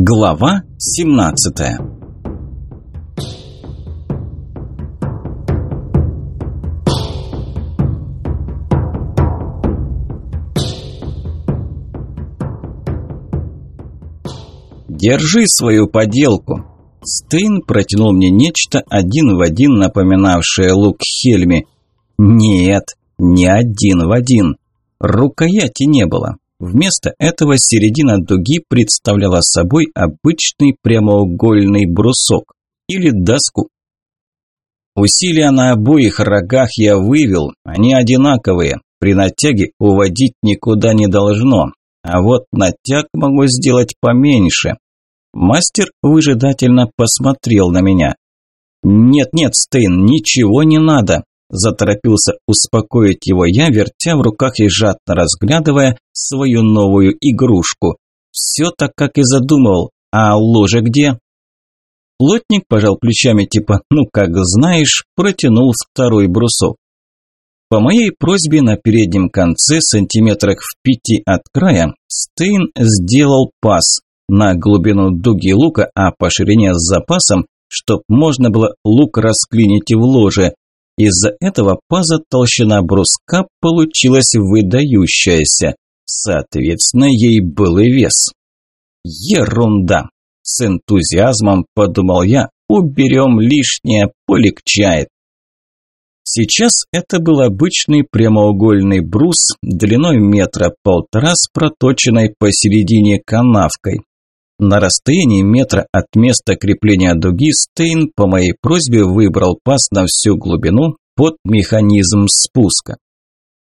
Глава 17 «Держи свою поделку!» Стейн протянул мне нечто один в один напоминавшее лук Хельми. Нет, не один в один. Рукояти не было. Вместо этого середина дуги представляла собой обычный прямоугольный брусок или доску. Усилия на обоих рогах я вывел, они одинаковые. При натяге уводить никуда не должно. А вот натяг могу сделать поменьше. Мастер выжидательно посмотрел на меня. «Нет-нет, Стейн, ничего не надо. Заторопился успокоить его я, вертя в руках и жадно разглядывая свою новую игрушку. Все так, как и задумывал. А ложе где? Плотник пожал плечами типа «ну как знаешь», протянул второй брусок. По моей просьбе на переднем конце, сантиметрах в пяти от края, Стейн сделал пас на глубину дуги лука, а по ширине с запасом, чтоб можно было лук расклинить в ложе, из-за этого паза толщина бруска получилась выдающаяся. Соответственно, ей был и вес. Ерунда. С энтузиазмом подумал я, уберем лишнее, полегчает. Сейчас это был обычный прямоугольный брус длиной метра полтора с проточенной посередине канавкой. На расстоянии метра от места крепления дуги Стейн по моей просьбе выбрал паз на всю глубину под механизм спуска.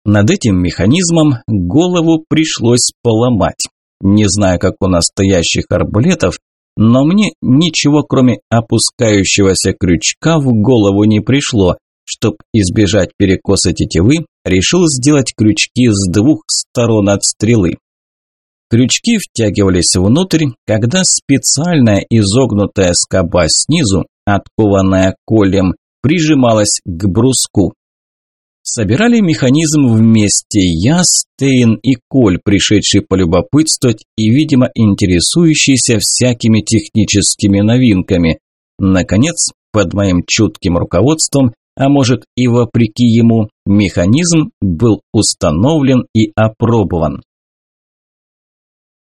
Над этим механизмом голову пришлось поломать. Не знаю, как у настоящих арбалетов, но мне ничего кроме опускающегося крючка в голову не пришло. Чтоб избежать перекоса тетивы, решил сделать крючки с двух сторон от стрелы. Крючки втягивались внутрь, когда специальная изогнутая скоба снизу, откованная колем, прижималась к бруску. Собирали механизм вместе я, Стейн и Коль, пришедший полюбопытствовать и, видимо, интересующийся всякими техническими новинками. Наконец, под моим чутким руководством, а может и вопреки ему, механизм был установлен и опробован.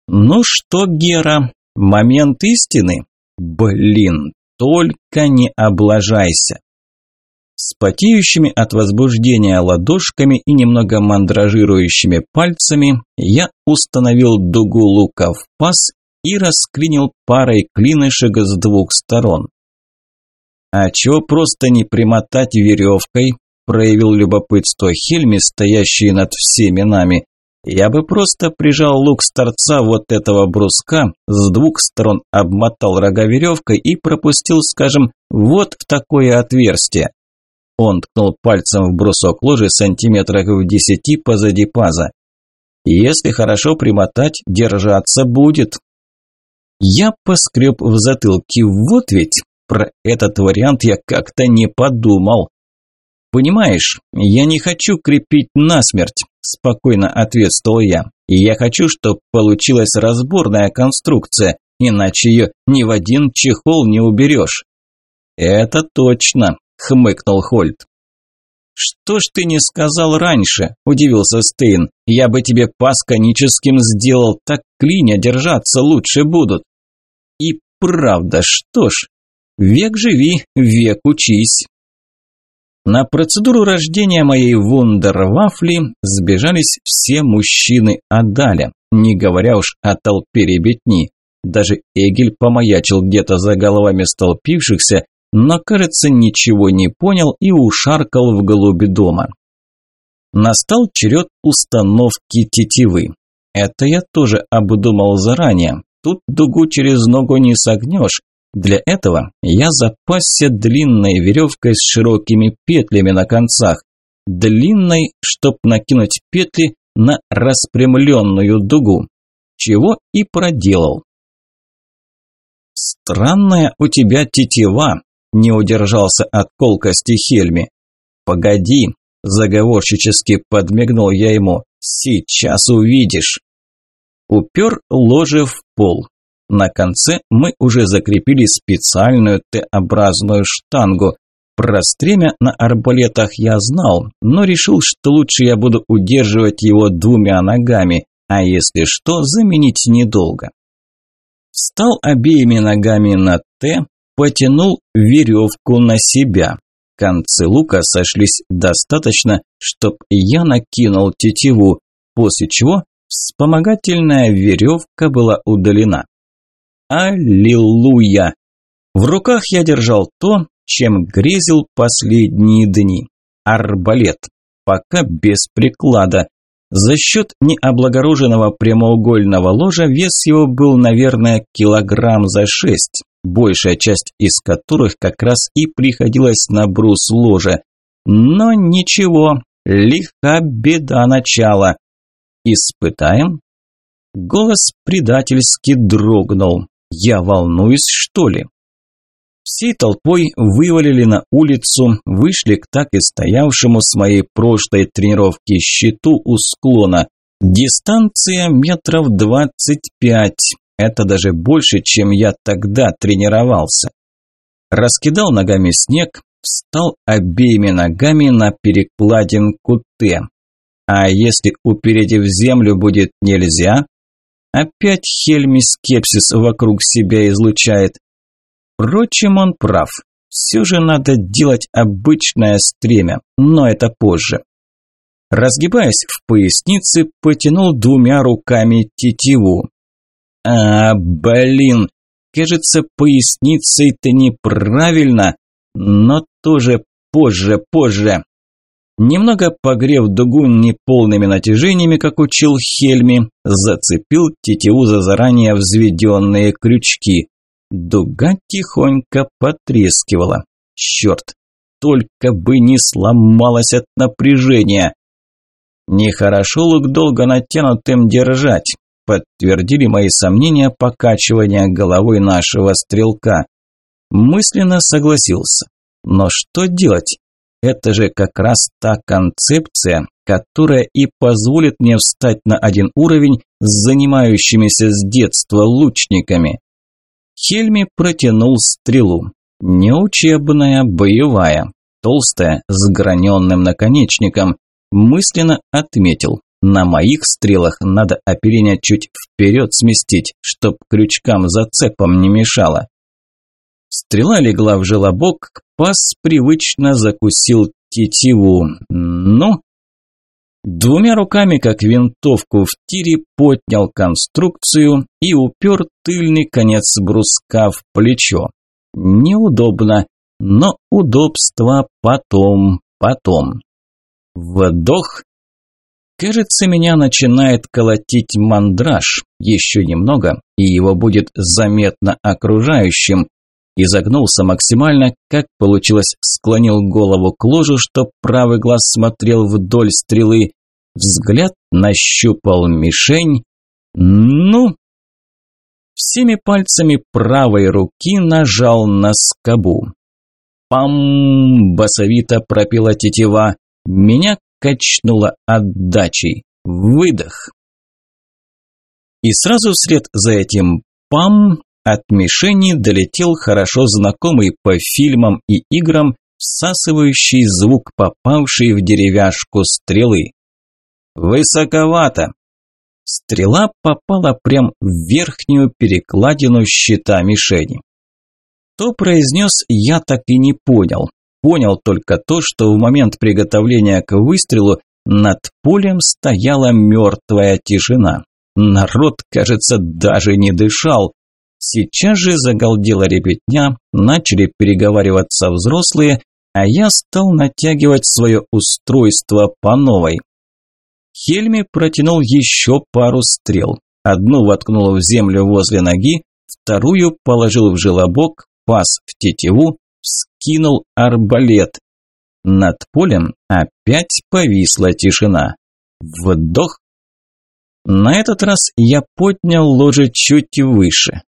Ну что, Гера, момент истины? Блин, только не облажайся. С потеющими от возбуждения ладошками и немного мандражирующими пальцами я установил дугу лука в паз и расклинил парой клинышек с двух сторон. «А чё просто не примотать веревкой?» – проявил любопытство Хельми, стоящий над всеми нами. Я бы просто прижал лук с торца вот этого бруска, с двух сторон обмотал рога веревкой и пропустил, скажем, вот в такое отверстие. Он ткнул пальцем в брусок ложи сантиметрах в десяти позади паза. Если хорошо примотать, держаться будет. Я поскреб в затылке, вот ведь про этот вариант я как-то не подумал. Понимаешь, я не хочу крепить насмерть, спокойно ответствовал я. И я хочу, чтобы получилась разборная конструкция, иначе ее ни в один чехол не уберешь. Это точно, хмыкнул Хольт. «Что ж ты не сказал раньше?» – удивился Стейн. «Я бы тебе пас коническим сделал, так клиня держаться лучше будут». «И правда, что ж, век живи, век учись». На процедуру рождения моей вундервафли сбежались все мужчины Адаля, не говоря уж о толпе ребятни. Даже Эгель помаячил где-то за головами столпившихся, но, кажется, ничего не понял и ушаркал в голуби дома. Настал черед установки тетивы. Это я тоже обдумал заранее. Тут дугу через ногу не согнешь, для этого я запасся длинной веревкой с широкими петлями на концах. Длинной, чтоб накинуть петли на распрямленную дугу. Чего и проделал. «Странная у тебя тетива», – не удержался от колкости Хельми. «Погоди», – заговорщически подмигнул я ему, – «сейчас увидишь». Упер ложе в пол, На конце мы уже закрепили специальную Т-образную штангу. Про стремя на арбалетах я знал, но решил, что лучше я буду удерживать его двумя ногами, а если что, заменить недолго. Встал обеими ногами на Т, потянул веревку на себя. Концы лука сошлись достаточно, чтоб я накинул тетиву, после чего вспомогательная веревка была удалена. Аллилуйя! В руках я держал то, чем грезил последние дни. Арбалет. Пока без приклада. За счет необлагороженного прямоугольного ложа вес его был, наверное, килограмм за шесть, большая часть из которых как раз и приходилась на брус ложа. Но ничего, лиха беда начала. Испытаем? Голос предательски дрогнул. Я волнуюсь, что ли? Всей толпой вывалили на улицу, вышли к так и стоявшему с моей прошлой тренировки щиту у склона. Дистанция метров двадцать пять. Это даже больше, чем я тогда тренировался. Раскидал ногами снег, встал обеими ногами на перекладинку Т. А если упереть в землю будет нельзя? Опять Хельми скепсис вокруг себя излучает. Впрочем, он прав. Все же надо делать обычное стремя, но это позже. Разгибаясь в пояснице, потянул двумя руками тетиву. А, блин, кажется, поясницей-то неправильно, но тоже позже, позже. Немного погрев дугу неполными натяжениями, как учил Хельми, зацепил тетиву за заранее взведенные крючки. Дуга тихонько потрескивала. Черт, только бы не сломалась от напряжения. Нехорошо лук долго натянутым держать, подтвердили мои сомнения покачивания головой нашего стрелка. Мысленно согласился. Но что делать? Это же как раз та концепция, которая и позволит мне встать на один уровень с занимающимися с детства лучниками. Хельми протянул стрелу. Неучебная, боевая, толстая, с граненным наконечником. Мысленно отметил, на моих стрелах надо оперение чуть вперед сместить, чтоб крючкам зацепом не мешало. Стрела легла в желобок, пас привычно закусил тетиву. Ну, Двумя руками, как винтовку в тире, поднял конструкцию и упер тыльный конец бруска в плечо. Неудобно, но удобство потом, потом. Вдох. Кажется, меня начинает колотить мандраж. Еще немного, и его будет заметно окружающим. Изогнулся максимально, как получилось, склонил голову к ложу, чтоб правый глаз смотрел вдоль стрелы. Взгляд нащупал мишень. Ну, всеми пальцами правой руки нажал на скобу. Пам! Басовито пропела тетива. Меня качнуло отдачей. Выдох. И сразу вслед за этим пам от мишени долетел хорошо знакомый по фильмам и играм всасывающий звук попавший в деревяшку стрелы. «Высоковато!» Стрела попала прямо в верхнюю перекладину щита мишени. То произнес, я так и не понял. Понял только то, что в момент приготовления к выстрелу над полем стояла мертвая тишина. Народ, кажется, даже не дышал. Сейчас же загалдела ребятня, начали переговариваться взрослые, а я стал натягивать свое устройство по новой. Хельми протянул еще пару стрел. Одну воткнул в землю возле ноги, вторую положил в желобок, пас в тетиву, вскинул арбалет. Над полем опять повисла тишина. Вдох. На этот раз я поднял ложе чуть выше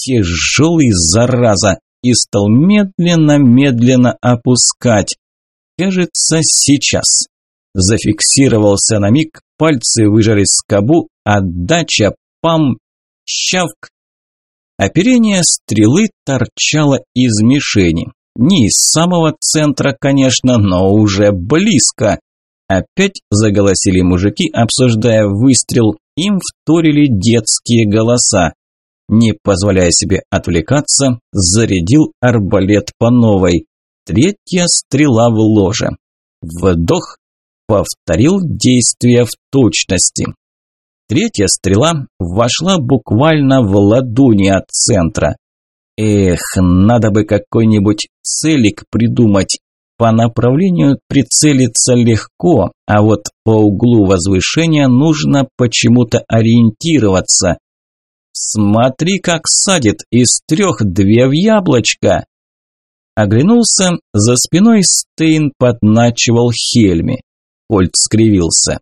тяжелый, зараза, и стал медленно-медленно опускать. Кажется, сейчас. Зафиксировался на миг, пальцы выжали скобу, отдача, пам, щавк. Оперение стрелы торчало из мишени. Не из самого центра, конечно, но уже близко. Опять заголосили мужики, обсуждая выстрел. Им вторили детские голоса. Не позволяя себе отвлекаться, зарядил арбалет по новой. Третья стрела в ложе. Вдох. Повторил действие в точности. Третья стрела вошла буквально в ладони от центра. Эх, надо бы какой-нибудь целик придумать. По направлению прицелиться легко, а вот по углу возвышения нужно почему-то ориентироваться. Смотри, как садит, из трех две в яблочко. Оглянулся, за спиной Стейн подначивал Хельми. Ольд скривился.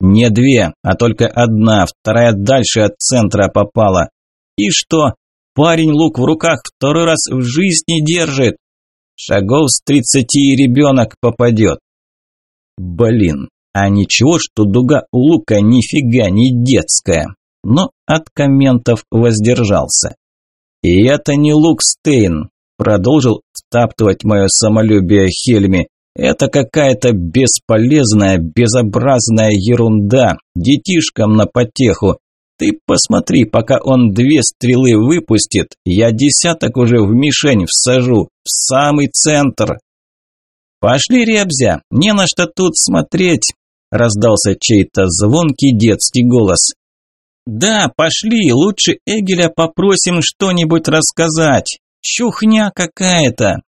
Не две, а только одна, вторая дальше от центра попала. И что? Парень лук в руках второй раз в жизни держит. Шагов с тридцати и ребенок попадет. Блин, а ничего, что дуга у лука нифига не детская. Но от комментов воздержался. И это не лук Стейн, продолжил втаптывать мое самолюбие Хельми. Это какая-то бесполезная, безобразная ерунда, детишкам на потеху. Ты посмотри, пока он две стрелы выпустит, я десяток уже в мишень всажу, в самый центр. Пошли, Ребзя, не на что тут смотреть, раздался чей-то звонкий детский голос. Да, пошли, лучше Эгеля попросим что-нибудь рассказать. Чухня какая-то.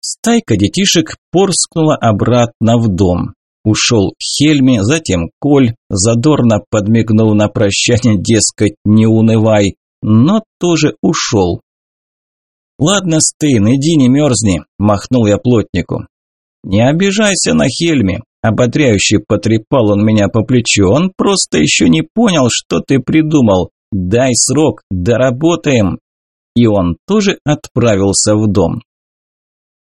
Стайка детишек порскнула обратно в дом. Ушел Хельми, затем Коль, задорно подмигнул на прощание, дескать, не унывай, но тоже ушел. «Ладно, Стейн, иди не мерзни», – махнул я плотнику. «Не обижайся на Хельми», – ободряюще потрепал он меня по плечу. «Он просто еще не понял, что ты придумал. Дай срок, доработаем». И он тоже отправился в дом.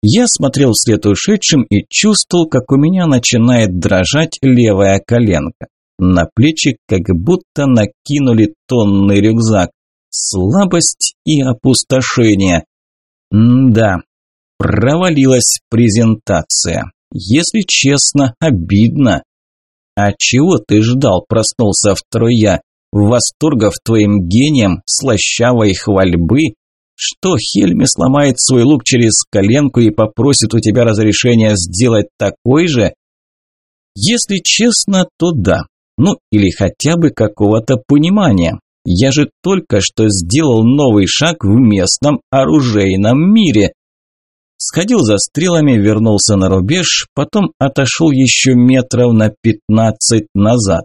Я смотрел вслед ушедшим и чувствовал, как у меня начинает дрожать левая коленка. На плечи как будто накинули тонный рюкзак. Слабость и опустошение. М да, провалилась презентация. Если честно, обидно. А чего ты ждал, проснулся второй я? Восторгов твоим гением, слащавой хвальбы, что Хельми сломает свой лук через коленку и попросит у тебя разрешения сделать такой же? Если честно, то да. Ну, или хотя бы какого-то понимания. Я же только что сделал новый шаг в местном оружейном мире. Сходил за стрелами, вернулся на рубеж, потом отошел еще метров на пятнадцать назад.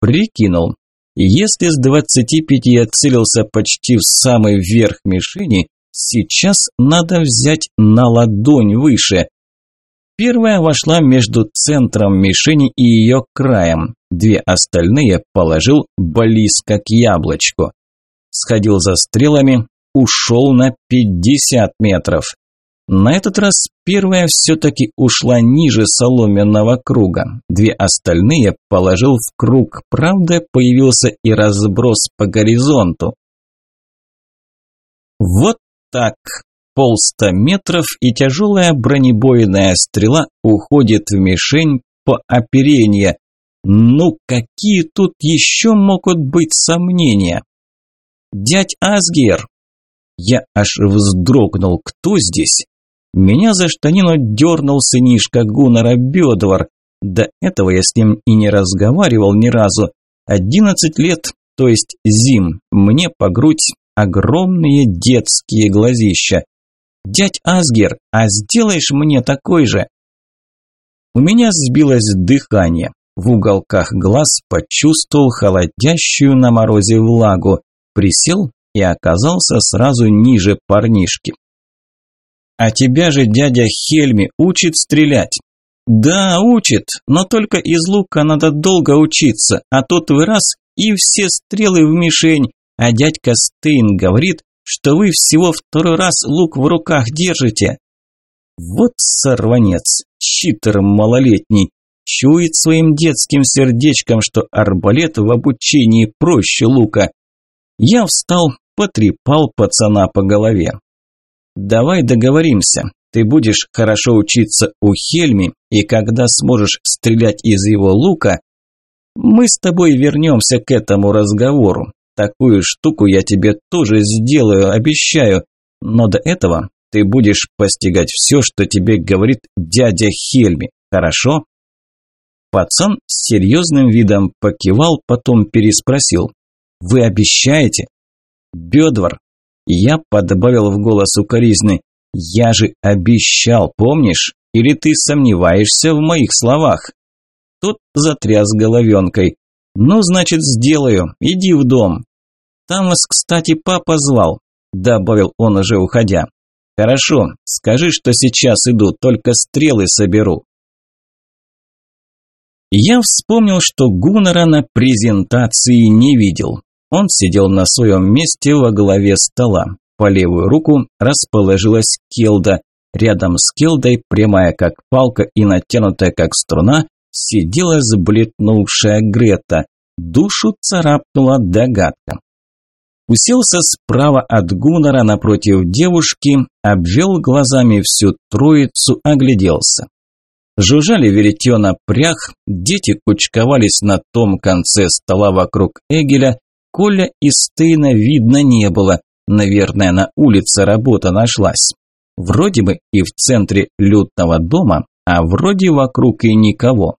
Прикинул, если с 25 я целился почти в самый верх мишени, сейчас надо взять на ладонь выше. Первая вошла между центром мишени и ее краем. Две остальные положил близко к яблочку. Сходил за стрелами, ушел на 50 метров. На этот раз первая все-таки ушла ниже соломенного круга. Две остальные положил в круг, правда появился и разброс по горизонту. Вот так. Полста метров и тяжелая бронебойная стрела уходит в мишень по оперению. Ну какие тут еще могут быть сомнения? Дядь Асгер! Я аж вздрогнул, кто здесь? Меня за штанину дернул сынишка Гуннера Бедвар. До этого я с ним и не разговаривал ни разу. Одиннадцать лет, то есть зим, мне по грудь огромные детские глазища. «Дядь Асгер, а сделаешь мне такой же?» У меня сбилось дыхание. В уголках глаз почувствовал холодящую на морозе влагу. Присел и оказался сразу ниже парнишки. А тебя же дядя Хельми учит стрелять. Да, учит, но только из лука надо долго учиться, а тут вы раз и все стрелы в мишень, а дядька Стейн говорит, что вы всего второй раз лук в руках держите. Вот сорванец, читер малолетний, чует своим детским сердечком, что арбалет в обучении проще лука. Я встал, потрепал пацана по голове. «Давай договоримся. Ты будешь хорошо учиться у Хельми, и когда сможешь стрелять из его лука, мы с тобой вернемся к этому разговору. Такую штуку я тебе тоже сделаю, обещаю. Но до этого ты будешь постигать все, что тебе говорит дядя Хельми. Хорошо?» Пацан с серьезным видом покивал, потом переспросил. «Вы обещаете?» «Бедвар!» Я подбавил в голос укоризны. «Я же обещал, помнишь? Или ты сомневаешься в моих словах?» Тот затряс головенкой. «Ну, значит, сделаю. Иди в дом». «Там вас, кстати, папа звал», – добавил он уже уходя. «Хорошо, скажи, что сейчас иду, только стрелы соберу». Я вспомнил, что Гуннера на презентации не видел. Он сидел на своем месте во главе стола. По левую руку расположилась Келда. Рядом с Келдой, прямая как палка и натянутая как струна, сидела сблетнувшая Грета. Душу царапнула догадка. Уселся справа от Гуннера напротив девушки, обвел глазами всю троицу, огляделся. Жужжали веретена прях, дети кучковались на том конце стола вокруг Эгеля, Коля и Стейна видно не было, наверное, на улице работа нашлась. Вроде бы и в центре лютного дома, а вроде вокруг и никого.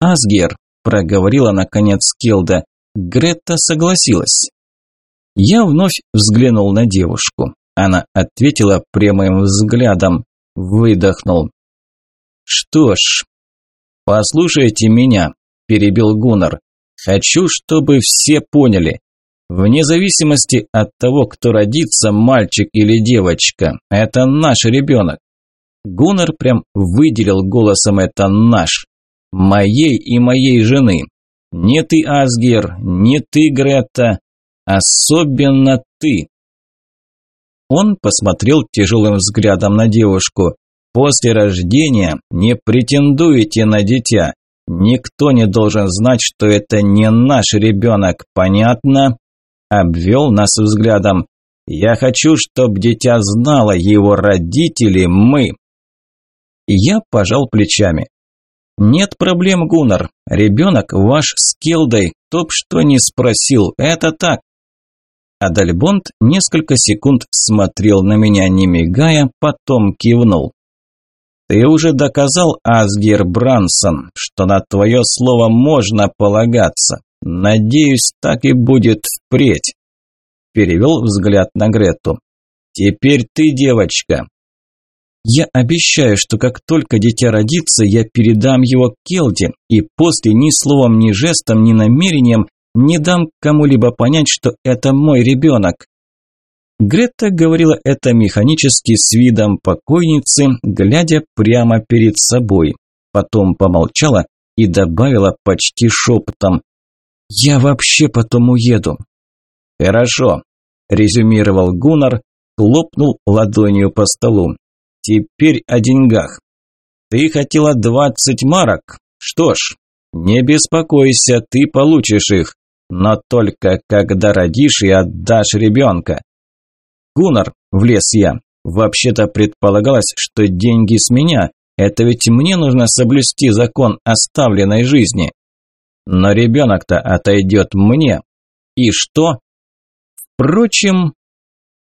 «Асгер», – проговорила наконец Келда, – Гретта согласилась. Я вновь взглянул на девушку. Она ответила прямым взглядом, выдохнул. «Что ж, послушайте меня», – перебил Гуннар. «Хочу, чтобы все поняли. Вне зависимости от того, кто родится, мальчик или девочка, это наш ребенок. Гуннар прям выделил голосом это наш. Моей и моей жены. Не ты, Асгер, не ты, Грета, особенно ты. Он посмотрел тяжелым взглядом на девушку. После рождения не претендуете на дитя. Никто не должен знать, что это не наш ребенок, понятно? Обвел нас взглядом. Я хочу, чтобы дитя знало, его родители мы. Я пожал плечами. Нет проблем, Гуннар. Ребенок ваш с Келдой, топ что не спросил, это так. Адальбонд несколько секунд смотрел на меня, не мигая, потом кивнул. Ты уже доказал, Асгер Брансон, что на твое слово можно полагаться. Надеюсь, так и будет впредь. Перевел взгляд на Грету. Теперь ты, девочка. Я обещаю, что как только дитя родится, я передам его Келде, и после ни словом, ни жестом, ни намерением не дам кому-либо понять, что это мой ребенок. Грета говорила это механически с видом покойницы, глядя прямо перед собой. Потом помолчала и добавила почти шепотом. «Я вообще потом уеду». «Хорошо», – резюмировал Гуннар, хлопнул ладонью по столу. «Теперь о деньгах. Ты хотела двадцать марок? Что ж, не беспокойся, ты получишь их, но только когда родишь и отдашь ребенка. «Гуннар», – влез я. «Вообще-то предполагалось, что деньги с меня. Это ведь мне нужно соблюсти закон оставленной жизни. Но ребенок-то отойдет мне. И что?» Впрочем,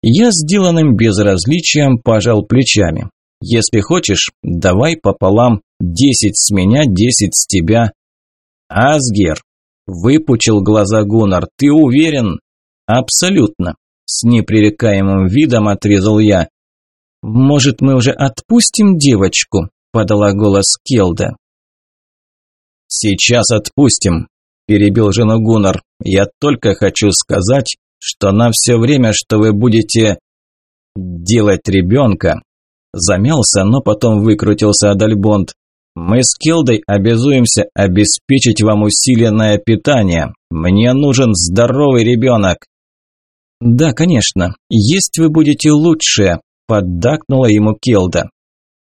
я сделанным безразличием пожал плечами. «Если хочешь, давай пополам. Десять с меня, десять с тебя». «Асгер», – выпучил глаза Гуннар, – «ты уверен?» «Абсолютно. С непререкаемым видом отрезал я. «Может, мы уже отпустим девочку?» – подала голос Келда. «Сейчас отпустим», – перебил жену Гуннар. «Я только хочу сказать, что на все время, что вы будете делать ребенка...» Замялся, но потом выкрутился Адальбонд. «Мы с Келдой обязуемся обеспечить вам усиленное питание. Мне нужен здоровый ребенок». «Да, конечно. Есть вы будете лучшие», – поддакнула ему Келда.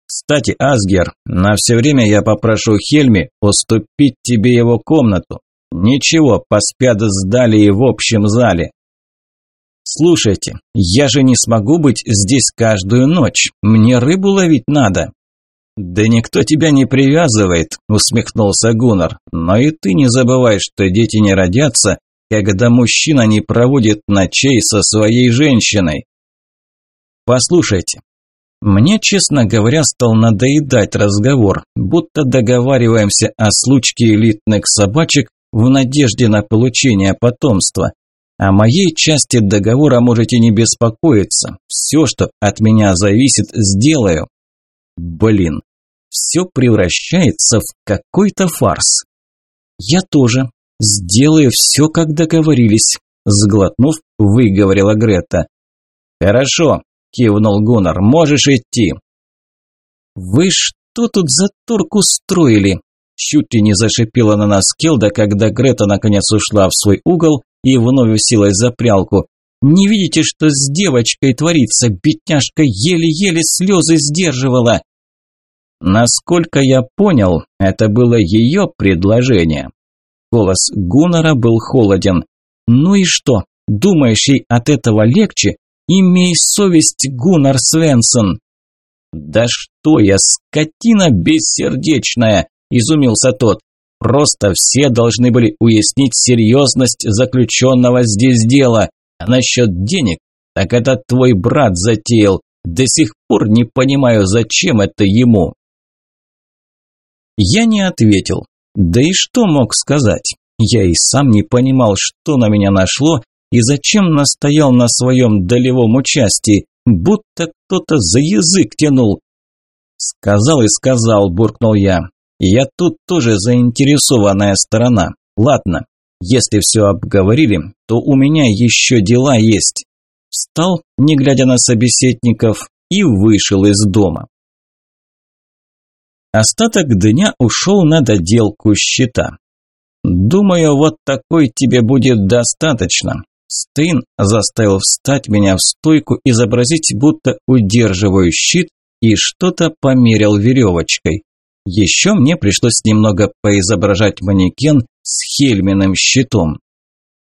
«Кстати, Асгер, на все время я попрошу Хельми уступить тебе его комнату. Ничего, поспят сдали и в общем зале». Слушайте, я же не смогу быть здесь каждую ночь. Мне рыбу ловить надо. Да никто тебя не привязывает, усмехнулся Гуннар. Но и ты не забывай, что дети не родятся, когда мужчина не проводит ночей со своей женщиной. Послушайте, мне, честно говоря, стал надоедать разговор, будто договариваемся о случке элитных собачек в надежде на получение потомства. О моей части договора можете не беспокоиться. Все, что от меня зависит, сделаю. Блин, все превращается в какой-то фарс. Я тоже сделаю все, как договорились, сглотнув, выговорила Грета. Хорошо, кивнул Гуннар. Можешь идти. Вы что тут за торг устроили? Чуть ли не зашипела на нас Келда, когда Грета наконец ушла в свой угол и вновь уселась за прялку. «Не видите, что с девочкой творится? Бедняжка еле-еле слезы сдерживала!» Насколько я понял, это было ее предложение. Голос Гуннера был холоден. «Ну и что? Думаешь, ей от этого легче? Имей совесть, Гуннар Свенсон!» «Да что я, скотина бессердечная!» – изумился тот. «Просто все должны были уяснить серьезность заключенного здесь дела. А насчет денег, так это твой брат затеял. До сих пор не понимаю, зачем это ему». Я не ответил. Да и что мог сказать? Я и сам не понимал, что на меня нашло и зачем настоял на своем долевом участии, будто кто-то за язык тянул. «Сказал и сказал», – буркнул я. «Я тут тоже заинтересованная сторона. Ладно, если все обговорили, то у меня еще дела есть». Встал, не глядя на собеседников, и вышел из дома. Остаток дня ушел на доделку счета. «Думаю, вот такой тебе будет достаточно». Стейн заставил встать меня в стойку, изобразить, будто удерживаю щит, и что-то померил веревочкой. Еще мне пришлось немного поизображать манекен с Хельминым щитом.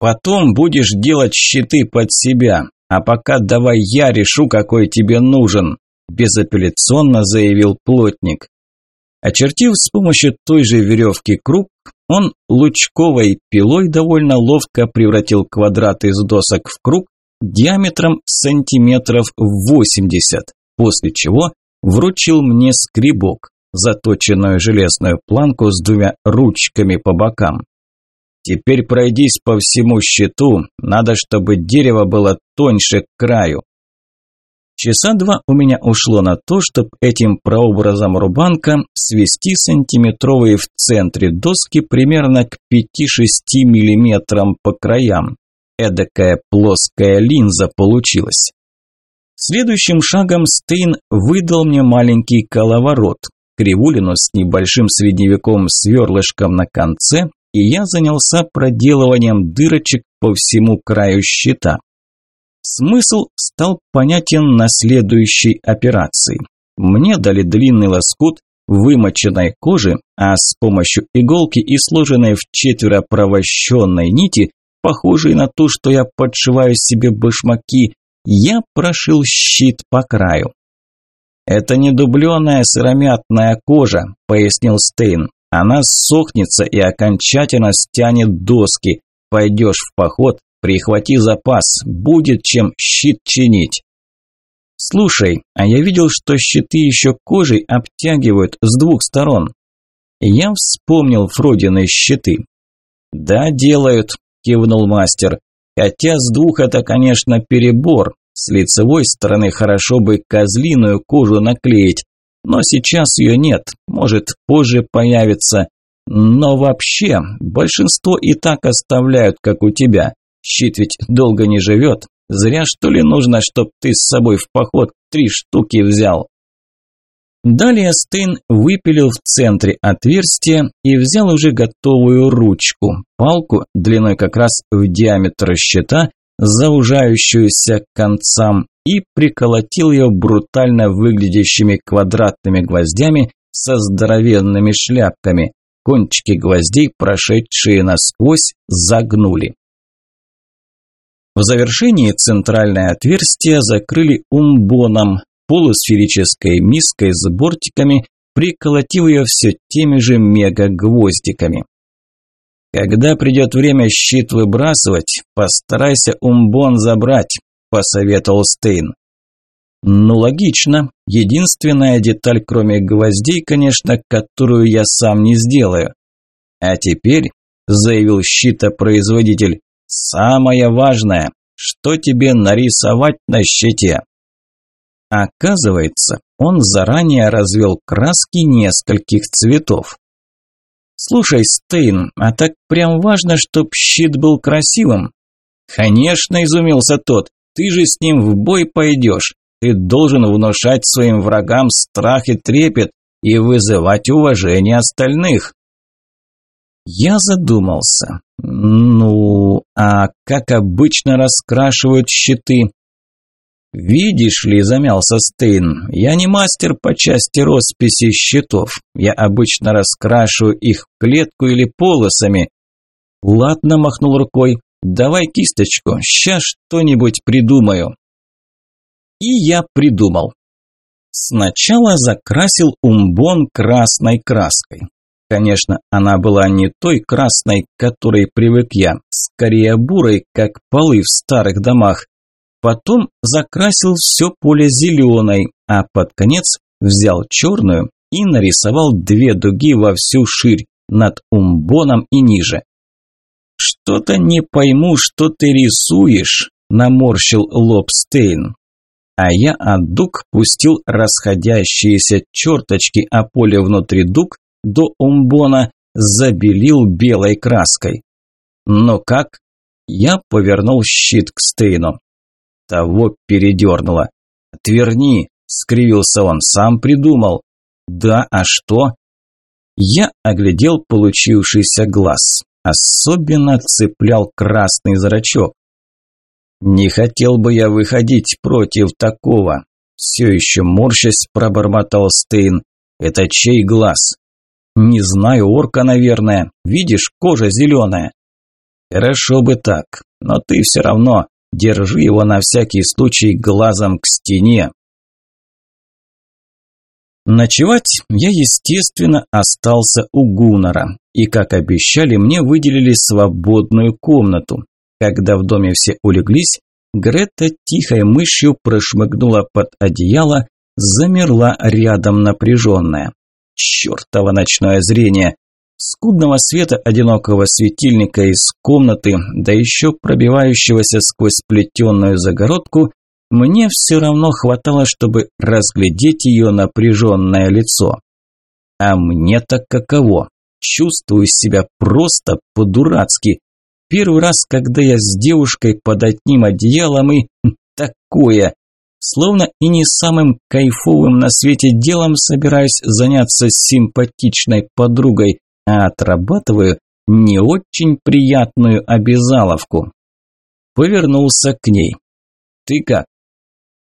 Потом будешь делать щиты под себя, а пока давай я решу, какой тебе нужен, безапелляционно заявил плотник. Очертив с помощью той же веревки круг, он лучковой пилой довольно ловко превратил квадрат из досок в круг диаметром сантиметров 80, после чего вручил мне скребок, заточенную железную планку с двумя ручками по бокам. Теперь пройдись по всему щиту, надо, чтобы дерево было тоньше к краю. Часа два у меня ушло на то, чтобы этим прообразом рубанка свести сантиметровые в центре доски примерно к 5-6 миллиметрам по краям. Эдакая плоская линза получилась. Следующим шагом Стейн выдал мне маленький коловорот, кривулину с небольшим средневековым сверлышком на конце, и я занялся проделыванием дырочек по всему краю щита. Смысл стал понятен на следующей операции. Мне дали длинный лоскут вымоченной кожи, а с помощью иголки и сложенной в четверо провощенной нити, похожей на ту, что я подшиваю себе башмаки, я прошил щит по краю. «Это не дубленая сыромятная кожа», – пояснил Стейн. «Она сохнется и окончательно стянет доски. Пойдешь в поход, Прихвати запас, будет чем щит чинить. Слушай, а я видел, что щиты еще кожей обтягивают с двух сторон. Я вспомнил Фродины щиты. Да, делают, кивнул мастер. Хотя с двух это, конечно, перебор. С лицевой стороны хорошо бы козлиную кожу наклеить, но сейчас ее нет, может позже появится. Но вообще, большинство и так оставляют, как у тебя. Щит ведь долго не живет. Зря что ли нужно, чтоб ты с собой в поход три штуки взял. Далее Стейн выпилил в центре отверстие и взял уже готовую ручку, палку длиной как раз в диаметр щита, заужающуюся к концам, и приколотил ее брутально выглядящими квадратными гвоздями со здоровенными шляпками. Кончики гвоздей, прошедшие насквозь, загнули. В завершении центральное отверстие закрыли умбоном, полусферической миской с бортиками, приколотив ее все теми же мега-гвоздиками. «Когда придет время щит выбрасывать, постарайся умбон забрать», – посоветовал Стейн. «Ну, логично. Единственная деталь, кроме гвоздей, конечно, которую я сам не сделаю. А теперь, – заявил щитопроизводитель, – самое важное, что тебе нарисовать на щите?» Оказывается, он заранее развел краски нескольких цветов. «Слушай, Стейн, а так прям важно, чтоб щит был красивым?» «Конечно», – изумился тот, – «ты же с ним в бой пойдешь. Ты должен внушать своим врагам страх и трепет и вызывать уважение остальных». Я задумался. Ну, а как обычно раскрашивают щиты? «Видишь ли», – замялся Стейн, – «я не мастер по части росписи щитов. Я обычно раскрашиваю их клетку или полосами». «Ладно», – махнул рукой, – «давай кисточку, сейчас что-нибудь придумаю». И я придумал. Сначала закрасил умбон красной краской. Конечно, она была не той красной, к которой привык я, скорее бурой, как полы в старых домах. Потом закрасил все поле зеленой, а под конец взял черную и нарисовал две дуги во всю ширь, над умбоном и ниже. «Что-то не пойму, что ты рисуешь», – наморщил лоб Стейн. А я от дуг пустил расходящиеся черточки, а поле внутри дуг до умбона забелил белой краской. Но как? Я повернул щит к Стейну. Того передернуло. «Отверни!» – скривился он. «Сам придумал». «Да, а что?» Я оглядел получившийся глаз. Особенно цеплял красный зрачок. «Не хотел бы я выходить против такого!» Все еще морщась пробормотал Стейн. «Это чей глаз?» «Не знаю, орка, наверное. Видишь, кожа зеленая». «Хорошо бы так, но ты все равно Держи его на всякий случай глазом к стене. Ночевать я, естественно, остался у Гуннера. И, как обещали, мне выделили свободную комнату. Когда в доме все улеглись, Грета тихой мышью прошмыгнула под одеяло, замерла рядом напряженная. Чёртово ночное зрение! скудного света одинокого светильника из комнаты, да еще пробивающегося сквозь плетеную загородку, мне все равно хватало, чтобы разглядеть ее напряженное лицо. А мне-то каково? Чувствую себя просто по-дурацки. Первый раз, когда я с девушкой под одним одеялом и такое, словно и не самым кайфовым на свете делом собираюсь заняться симпатичной подругой, а отрабатываю не очень приятную обязаловку. Повернулся к ней. «Ты как?»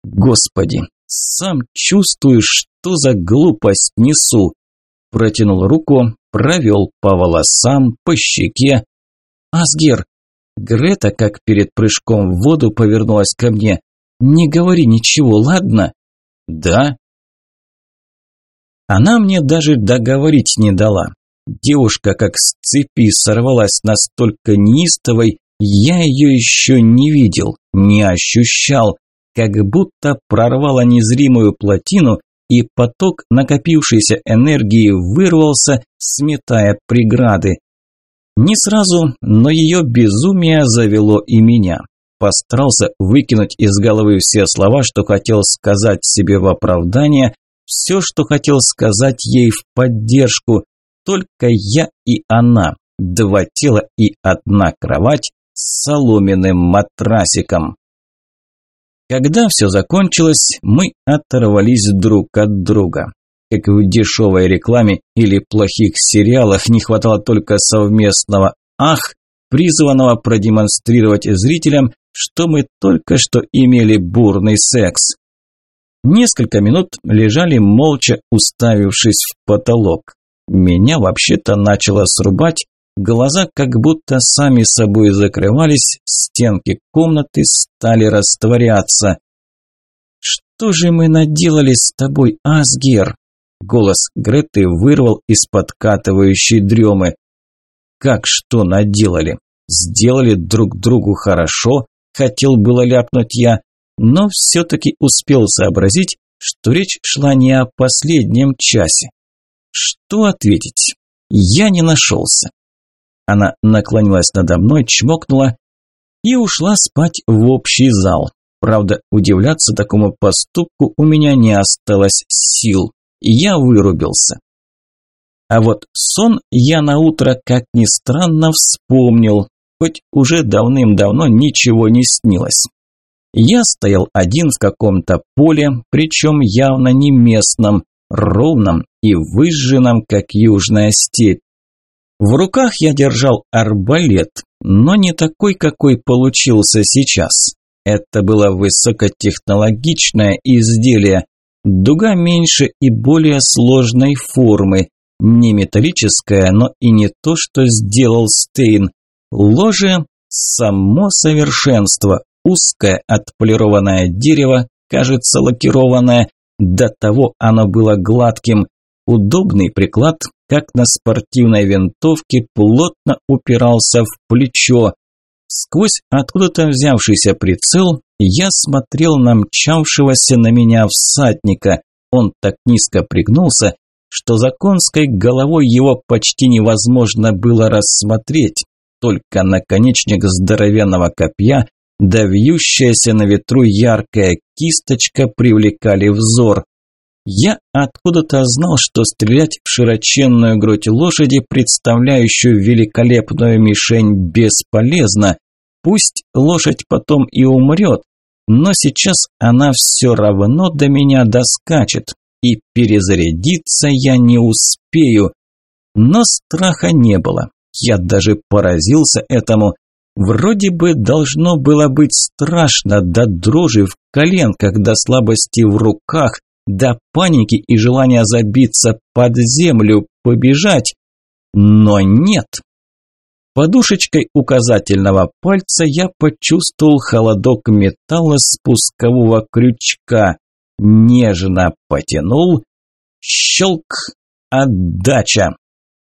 «Господи, сам чувствую, что за глупость несу!» Протянул руку, провел по волосам, по щеке. «Асгер!» Грета, как перед прыжком в воду, повернулась ко мне. «Не говори ничего, ладно?» «Да?» Она мне даже договорить не дала. Девушка как с цепи сорвалась настолько неистовой, я ее еще не видел, не ощущал, как будто прорвала незримую плотину, и поток накопившейся энергии вырвался, сметая преграды. Не сразу, но ее безумие завело и меня. Постарался выкинуть из головы все слова, что хотел сказать себе в оправдание, все, что хотел сказать ей в поддержку, только я и она, два тела и одна кровать с соломенным матрасиком. Когда все закончилось, мы оторвались друг от друга. Как в дешевой рекламе или плохих сериалах не хватало только совместного «ах», призванного продемонстрировать зрителям, что мы только что имели бурный секс. Несколько минут лежали молча, уставившись в потолок. Меня вообще-то начало срубать, Глаза как будто сами собой закрывались, стенки комнаты стали растворяться. «Что же мы наделали с тобой, Асгер?» Голос Греты вырвал из подкатывающей дремы. «Как что наделали? Сделали друг другу хорошо?» Хотел было ляпнуть я, но все-таки успел сообразить, что речь шла не о последнем часе. Что ответить? Я не нашелся. Она наклонилась надо мной, чмокнула и ушла спать в общий зал. Правда, удивляться такому поступку у меня не осталось сил, я вырубился. А вот сон я на утро, как ни странно, вспомнил, хоть уже давным-давно ничего не снилось. Я стоял один в каком-то поле, причем явно не местном, ровном и выжженном, как южная степь. В руках я держал арбалет, но не такой, какой получился сейчас. Это было высокотехнологичное изделие, дуга меньше и более сложной формы, не металлическое, но и не то, что сделал Стейн. Ложе – само совершенство, узкое отполированное дерево, кажется лакированное, до того оно было гладким, удобный приклад, как на спортивной винтовке, плотно упирался в плечо. Сквозь откуда-то взявшийся прицел я смотрел на мчавшегося на меня всадника. Он так низко пригнулся, что за конской головой его почти невозможно было рассмотреть. Только наконечник здоровенного копья да вьющаяся на ветру яркая кисточка привлекали взор. Я откуда-то знал, что стрелять в широченную грудь лошади, представляющую великолепную мишень, бесполезно. Пусть лошадь потом и умрет, но сейчас она все равно до меня доскачет, и перезарядиться я не успею. Но страха не было. Я даже поразился этому. Вроде бы должно было быть страшно, до дрожи в коленках, до слабости в руках, до паники и желания забиться под землю, побежать. Но нет. Подушечкой указательного пальца я почувствовал холодок металла спускового крючка. Нежно потянул. Щелк. Отдача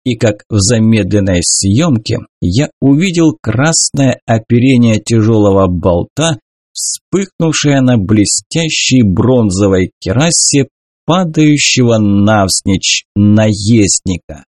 и как в замедленной съемке я увидел красное оперение тяжелого болта, вспыхнувшее на блестящей бронзовой керасе падающего навзничь наездника.